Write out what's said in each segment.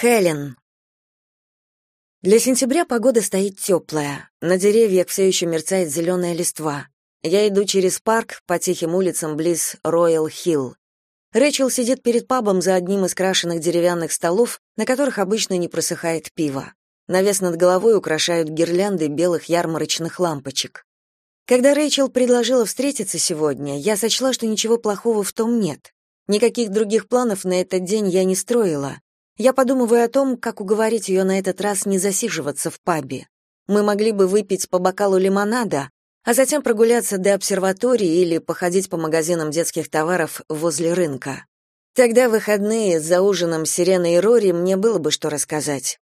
Хелен. Для сентября погода стоит теплая. На деревьях все еще мерцает зеленая листва. Я иду через парк по тихим улицам близ Роял-Хилл. Рэчел сидит перед пабом за одним из крашенных деревянных столов, на которых обычно не просыхает пиво. Навес над головой украшают гирлянды белых ярмарочных лампочек. Когда Рэйчел предложила встретиться сегодня, я сочла, что ничего плохого в том нет. Никаких других планов на этот день я не строила. Я подумываю о том, как уговорить ее на этот раз не засиживаться в пабе. Мы могли бы выпить по бокалу лимонада, а затем прогуляться до обсерватории или походить по магазинам детских товаров возле рынка. Тогда выходные за ужином Сирена и Рори мне было бы что рассказать.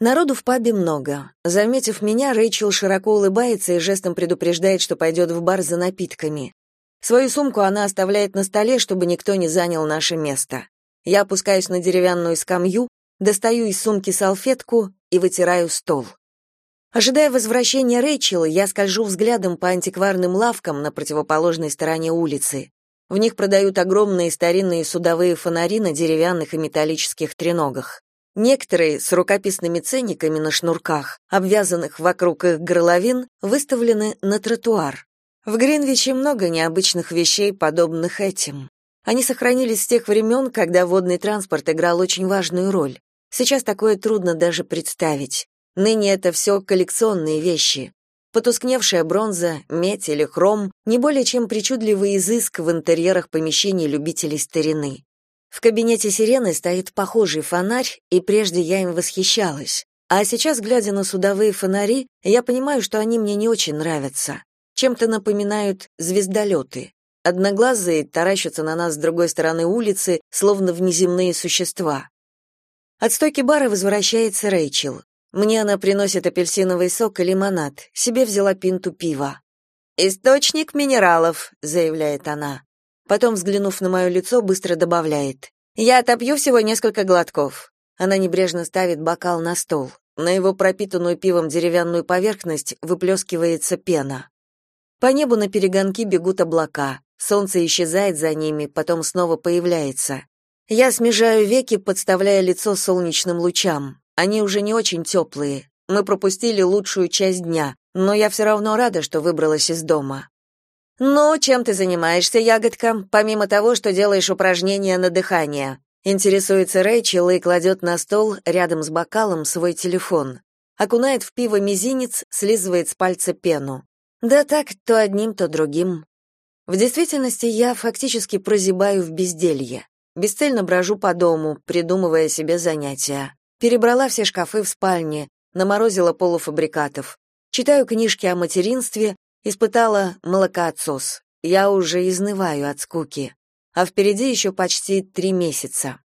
Народу в пабе много. Заметив меня, Рэйчел широко улыбается и жестом предупреждает, что пойдет в бар за напитками. Свою сумку она оставляет на столе, чтобы никто не занял наше место. Я опускаюсь на деревянную скамью, достаю из сумки салфетку и вытираю стол. Ожидая возвращения Рэйчел, я скольжу взглядом по антикварным лавкам на противоположной стороне улицы. В них продают огромные старинные судовые фонари на деревянных и металлических треногах. Некоторые с рукописными ценниками на шнурках, обвязанных вокруг их горловин, выставлены на тротуар. В Гринвиче много необычных вещей, подобных этим. Они сохранились с тех времен, когда водный транспорт играл очень важную роль. Сейчас такое трудно даже представить. Ныне это все коллекционные вещи. Потускневшая бронза, медь или хром — не более чем причудливый изыск в интерьерах помещений любителей старины. В кабинете сирены стоит похожий фонарь, и прежде я им восхищалась. А сейчас, глядя на судовые фонари, я понимаю, что они мне не очень нравятся. Чем-то напоминают звездолеты. Одноглазые таращатся на нас с другой стороны улицы, словно внеземные существа. От стойки бара возвращается Рэйчел. Мне она приносит апельсиновый сок и лимонад, себе взяла пинту пива. «Источник минералов», — заявляет она. Потом, взглянув на мое лицо, быстро добавляет. «Я отопью всего несколько глотков». Она небрежно ставит бокал на стол. На его пропитанную пивом деревянную поверхность выплескивается пена. По небу на перегонки бегут облака. Солнце исчезает за ними, потом снова появляется. Я смежаю веки, подставляя лицо солнечным лучам. Они уже не очень теплые. Мы пропустили лучшую часть дня, но я все равно рада, что выбралась из дома. «Ну, чем ты занимаешься, ягодка, помимо того, что делаешь упражнения на дыхание?» Интересуется Рэйчел и кладет на стол рядом с бокалом свой телефон. Окунает в пиво мизинец, слизывает с пальца пену. Да так, то одним, то другим. В действительности я фактически прозябаю в безделье. Бесцельно брожу по дому, придумывая себе занятия. Перебрала все шкафы в спальне, наморозила полуфабрикатов. Читаю книжки о материнстве, испытала молокоотсос. Я уже изнываю от скуки. А впереди еще почти три месяца.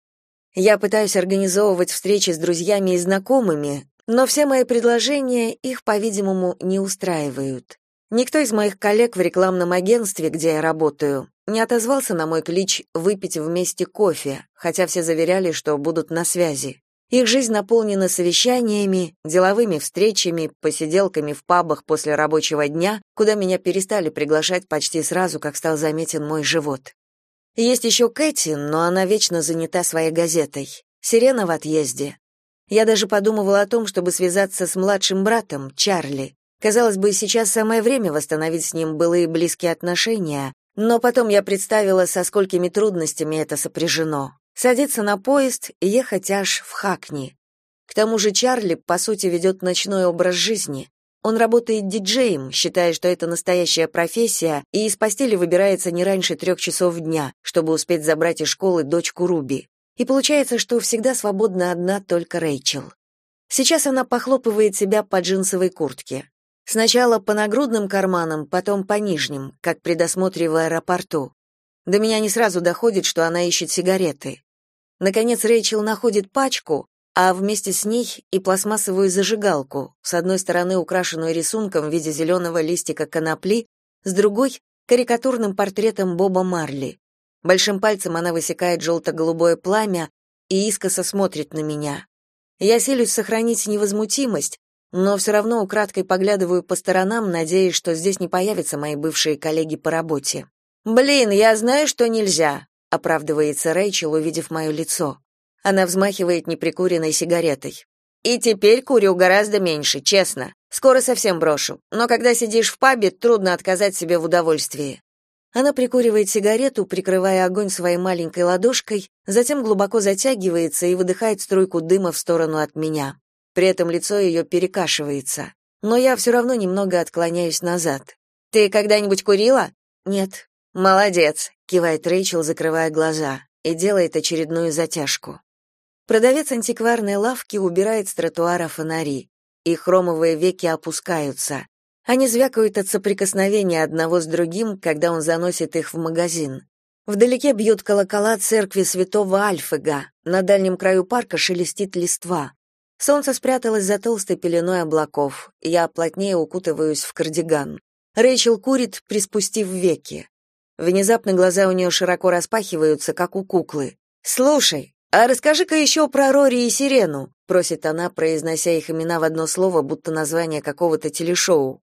Я пытаюсь организовывать встречи с друзьями и знакомыми, но все мои предложения их, по-видимому, не устраивают. Никто из моих коллег в рекламном агентстве, где я работаю, не отозвался на мой клич выпить вместе кофе, хотя все заверяли, что будут на связи. Их жизнь наполнена совещаниями, деловыми встречами, посиделками в пабах после рабочего дня, куда меня перестали приглашать почти сразу, как стал заметен мой живот. Есть еще Кэти, но она вечно занята своей газетой. Сирена в отъезде. Я даже подумывала о том, чтобы связаться с младшим братом, Чарли, Казалось бы, сейчас самое время восстановить с ним былые близкие отношения, но потом я представила, со сколькими трудностями это сопряжено. Садиться на поезд и ехать аж в Хакни. К тому же Чарли, по сути, ведет ночной образ жизни. Он работает диджеем, считая, что это настоящая профессия, и из постели выбирается не раньше трех часов дня, чтобы успеть забрать из школы дочку Руби. И получается, что всегда свободна одна только Рэйчел. Сейчас она похлопывает себя по джинсовой куртке. Сначала по нагрудным карманам, потом по нижним, как при досмотре в аэропорту. До меня не сразу доходит, что она ищет сигареты. Наконец Рэйчел находит пачку, а вместе с ней и пластмассовую зажигалку, с одной стороны украшенную рисунком в виде зеленого листика конопли, с другой — карикатурным портретом Боба Марли. Большим пальцем она высекает желто-голубое пламя и искоса смотрит на меня. Я селюсь сохранить невозмутимость, но все равно украдкой поглядываю по сторонам, надеясь, что здесь не появятся мои бывшие коллеги по работе. «Блин, я знаю, что нельзя», — оправдывается Рэйчел, увидев мое лицо. Она взмахивает неприкуренной сигаретой. И теперь курю гораздо меньше, честно. Скоро совсем брошу. Но когда сидишь в пабе, трудно отказать себе в удовольствии. Она прикуривает сигарету, прикрывая огонь своей маленькой ладошкой, затем глубоко затягивается и выдыхает струйку дыма в сторону от меня. При этом лицо ее перекашивается. Но я все равно немного отклоняюсь назад. «Ты когда-нибудь курила?» «Нет». «Молодец», — кивает Рэйчел, закрывая глаза, и делает очередную затяжку. Продавец антикварной лавки убирает с тротуара фонари. Их хромовые веки опускаются. Они звякают от соприкосновения одного с другим, когда он заносит их в магазин. Вдалеке бьют колокола церкви святого Альфега, на дальнем краю парка шелестит листва. Солнце спряталось за толстой пеленой облаков, я плотнее укутываюсь в кардиган. Рэйчел курит, приспустив веки. Внезапно глаза у нее широко распахиваются, как у куклы. «Слушай, а расскажи-ка еще про Рори и Сирену», просит она, произнося их имена в одно слово, будто название какого-то телешоу.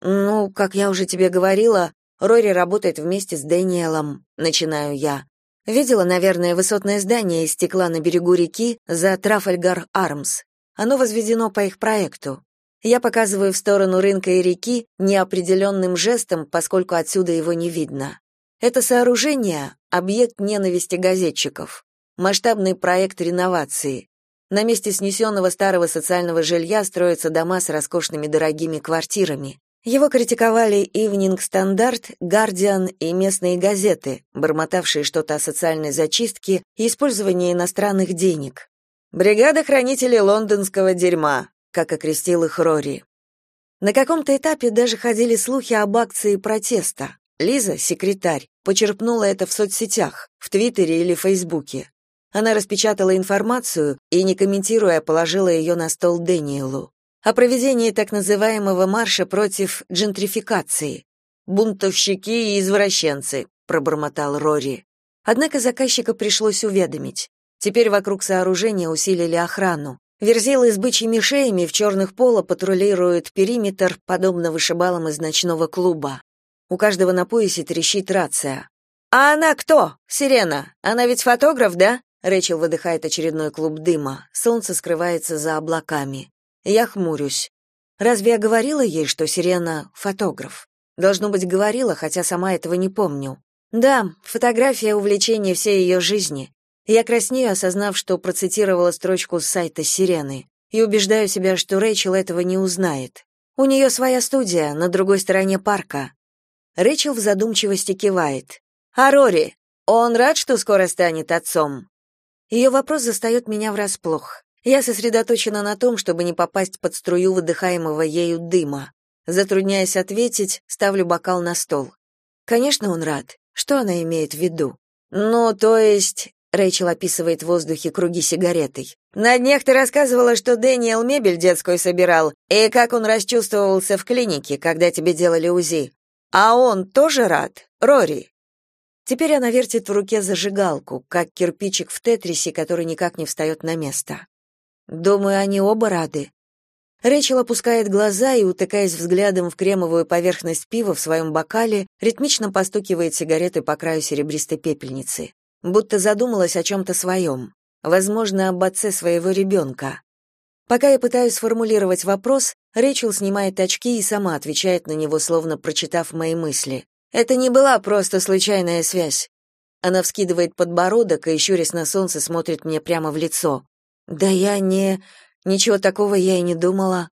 «Ну, как я уже тебе говорила, Рори работает вместе с Дэниелом», — начинаю я. Видела, наверное, высотное здание из стекла на берегу реки за Трафальгар Армс. Оно возведено по их проекту. Я показываю в сторону рынка и реки неопределенным жестом, поскольку отсюда его не видно. Это сооружение — объект ненависти газетчиков. Масштабный проект реновации. На месте снесенного старого социального жилья строятся дома с роскошными дорогими квартирами. Его критиковали Evening Standard, Guardian и местные газеты, бормотавшие что-то о социальной зачистке и использовании иностранных денег. «Бригада хранителей лондонского дерьма», как окрестил их Рори. На каком-то этапе даже ходили слухи об акции протеста. Лиза, секретарь, почерпнула это в соцсетях, в Твиттере или Фейсбуке. Она распечатала информацию и, не комментируя, положила ее на стол Дэниелу о проведении так называемого марша против джентрификации. «Бунтовщики и извращенцы», — пробормотал Рори. Однако заказчика пришлось уведомить. Теперь вокруг сооружения усилили охрану. Верзилы с бычьими шеями в черных поло патрулируют периметр, подобно вышибалам из ночного клуба. У каждого на поясе трещит рация. «А она кто? Сирена. Она ведь фотограф, да?» Рэчел выдыхает очередной клуб дыма. Солнце скрывается за облаками. Я хмурюсь. Разве я говорила ей, что Сирена — фотограф? Должно быть, говорила, хотя сама этого не помню. Да, фотография — увлечение всей ее жизни. Я краснею, осознав, что процитировала строчку с сайта «Сирены», и убеждаю себя, что Рэйчел этого не узнает. У нее своя студия на другой стороне парка. Рэйчел в задумчивости кивает. «А Рори? Он рад, что скоро станет отцом?» Ее вопрос застает меня врасплох. Я сосредоточена на том, чтобы не попасть под струю выдыхаемого ею дыма. Затрудняясь ответить, ставлю бокал на стол. Конечно, он рад. Что она имеет в виду? Ну, то есть, Рэйчел описывает в воздухе круги сигаретой. На днях ты рассказывала, что Дэниел мебель детскую собирал, и как он расчувствовался в клинике, когда тебе делали УЗИ. А он тоже рад, Рори. Теперь она вертит в руке зажигалку, как кирпичик в тетрисе, который никак не встает на место. Думаю, они оба рады. Рэйчел опускает глаза и, утыкаясь взглядом в кремовую поверхность пива в своем бокале, ритмично постукивает сигаретой по краю серебристой пепельницы, будто задумалась о чем-то своем, возможно, об отце своего ребенка. Пока я пытаюсь сформулировать вопрос, Рэйчел снимает очки и сама отвечает на него, словно прочитав мои мысли. Это не была просто случайная связь. Она вскидывает подбородок и, щурясь на солнце, смотрит мне прямо в лицо. Да я не... Ничего такого я и не думала.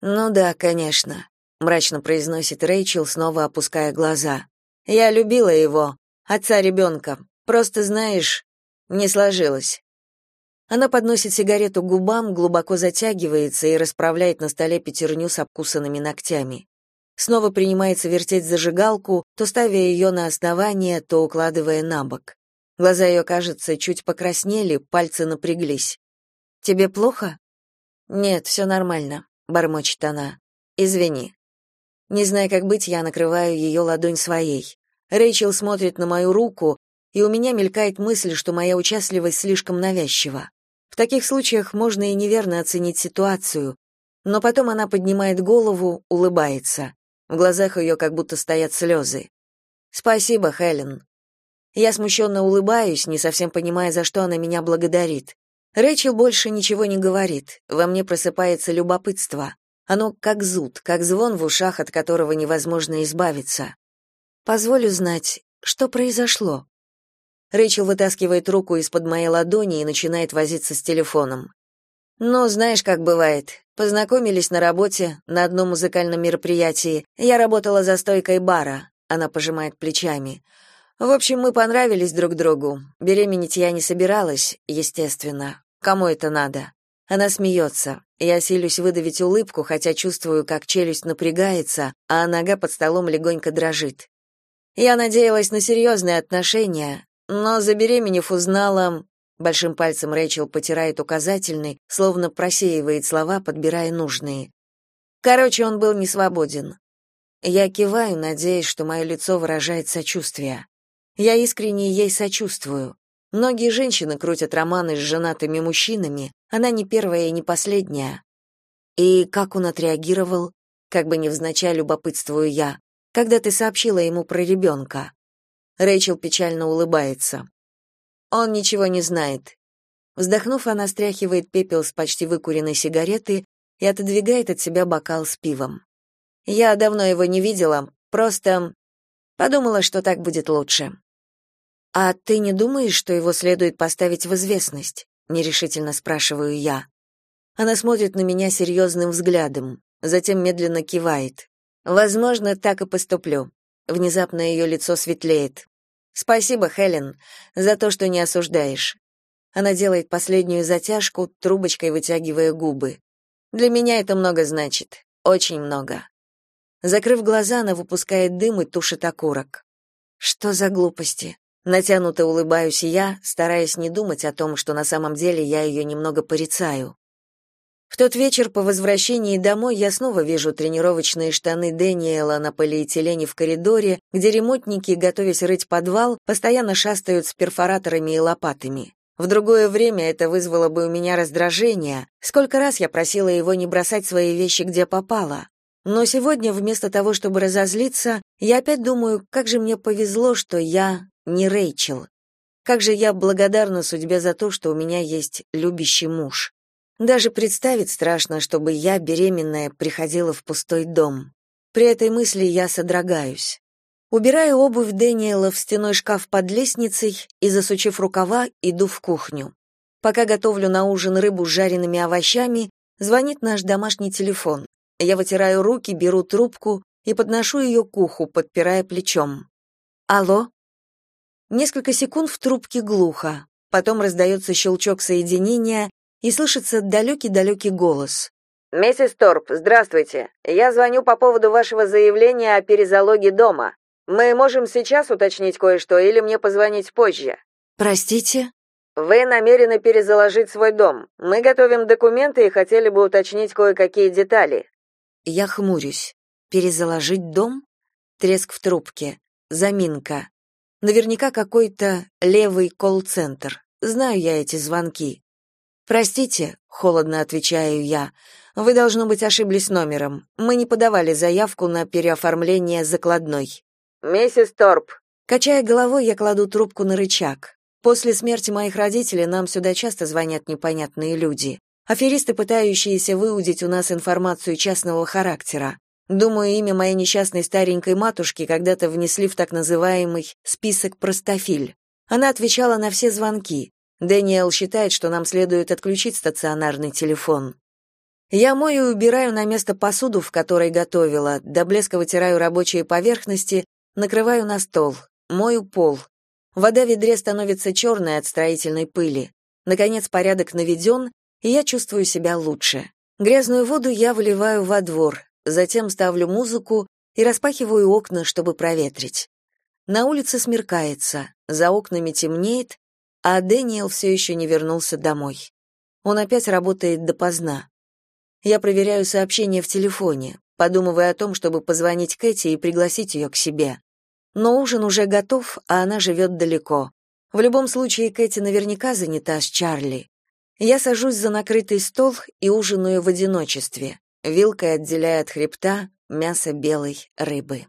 Ну да, конечно, мрачно произносит Рэйчел, снова опуская глаза. Я любила его, отца ребенка. Просто, знаешь, не сложилось. Она подносит сигарету к губам, глубоко затягивается и расправляет на столе пятерню с обкусанными ногтями. Снова принимается вертеть зажигалку, то ставя ее на основание, то укладывая на бок. Глаза ее, кажется, чуть покраснели, пальцы напряглись. Тебе плохо? Нет, все нормально, бормочет она. Извини. Не зная, как быть, я накрываю ее ладонь своей. Рэйчел смотрит на мою руку, и у меня мелькает мысль, что моя участливость слишком навязчива. В таких случаях можно и неверно оценить ситуацию, но потом она поднимает голову, улыбается. В глазах ее как будто стоят слезы. «Спасибо, Хелен». Я смущенно улыбаюсь, не совсем понимая, за что она меня благодарит. Рэйчел больше ничего не говорит. Во мне просыпается любопытство. Оно как зуд, как звон в ушах, от которого невозможно избавиться. Позволю знать, что произошло. Рэйчел вытаскивает руку из-под моей ладони и начинает возиться с телефоном. «Ну, знаешь, как бывает. Познакомились на работе, на одном музыкальном мероприятии. Я работала за стойкой бара». Она пожимает плечами. «В общем, мы понравились друг другу. Беременеть я не собиралась, естественно. Кому это надо?» Она смеется. Я силюсь выдавить улыбку, хотя чувствую, как челюсть напрягается, а нога под столом легонько дрожит. Я надеялась на серьезные отношения, но забеременев узнала... Большим пальцем Рэйчел потирает указательный, словно просеивает слова, подбирая нужные. Короче, он был не свободен. Я киваю, надеясь, что мое лицо выражает сочувствие. Я искренне ей сочувствую. Многие женщины крутят романы с женатыми мужчинами, она не первая и не последняя. И как он отреагировал, как бы невзначай любопытствую я, когда ты сообщила ему про ребенка?» Рэйчел печально улыбается. Он ничего не знает. Вздохнув, она стряхивает пепел с почти выкуренной сигареты и отодвигает от себя бокал с пивом. Я давно его не видела, просто подумала, что так будет лучше. А ты не думаешь, что его следует поставить в известность? нерешительно спрашиваю я. Она смотрит на меня серьезным взглядом, затем медленно кивает. Возможно, так и поступлю. Внезапно ее лицо светлеет. Спасибо, Хелен, за то, что не осуждаешь. Она делает последнюю затяжку, трубочкой вытягивая губы. Для меня это много значит, очень много. Закрыв глаза, она выпускает дым и тушит окурок. Что за глупости? Натянуто улыбаюсь я, стараясь не думать о том, что на самом деле я ее немного порицаю. В тот вечер по возвращении домой я снова вижу тренировочные штаны Дэниела на полиэтилене в коридоре, где ремонтники, готовясь рыть подвал, постоянно шастают с перфораторами и лопатами. В другое время это вызвало бы у меня раздражение. Сколько раз я просила его не бросать свои вещи где попало. Но сегодня, вместо того, чтобы разозлиться, я опять думаю, как же мне повезло, что я не Рэйчел. Как же я благодарна судьбе за то, что у меня есть любящий муж. Даже представить страшно, чтобы я, беременная, приходила в пустой дом. При этой мысли я содрогаюсь. Убираю обувь Дэниела в стеной шкаф под лестницей и, засучив рукава, иду в кухню. Пока готовлю на ужин рыбу с жареными овощами, звонит наш домашний телефон. Я вытираю руки, беру трубку и подношу ее к уху, подпирая плечом. «Алло?» Несколько секунд в трубке глухо. Потом раздается щелчок соединения, и слышится далекий-далекий голос. «Миссис Торп, здравствуйте. Я звоню по поводу вашего заявления о перезалоге дома. Мы можем сейчас уточнить кое-что или мне позвонить позже?» «Простите?» «Вы намерены перезаложить свой дом. Мы готовим документы и хотели бы уточнить кое-какие детали». Я хмурюсь. «Перезаложить дом?» Треск в трубке. Заминка. Наверняка какой-то левый колл-центр. Знаю я эти звонки. Простите, холодно отвечаю я. Вы должно быть ошиблись номером. Мы не подавали заявку на переоформление закладной. Миссис Торп. Качая головой, я кладу трубку на рычаг. После смерти моих родителей нам сюда часто звонят непонятные люди. Аферисты, пытающиеся выудить у нас информацию частного характера. Думаю, имя моей несчастной старенькой матушки когда-то внесли в так называемый список простофиль. Она отвечала на все звонки, Дэниел считает, что нам следует отключить стационарный телефон. Я мою и убираю на место посуду, в которой готовила, до блеска вытираю рабочие поверхности, накрываю на стол, мою пол. Вода в ведре становится черной от строительной пыли. Наконец порядок наведен, и я чувствую себя лучше. Грязную воду я выливаю во двор, затем ставлю музыку и распахиваю окна, чтобы проветрить. На улице смеркается, за окнами темнеет, а Дэниел все еще не вернулся домой. Он опять работает допоздна. Я проверяю сообщения в телефоне, подумывая о том, чтобы позвонить Кэти и пригласить ее к себе. Но ужин уже готов, а она живет далеко. В любом случае, Кэти наверняка занята с Чарли. Я сажусь за накрытый стол и ужинаю в одиночестве, вилкой отделяя от хребта мясо белой рыбы.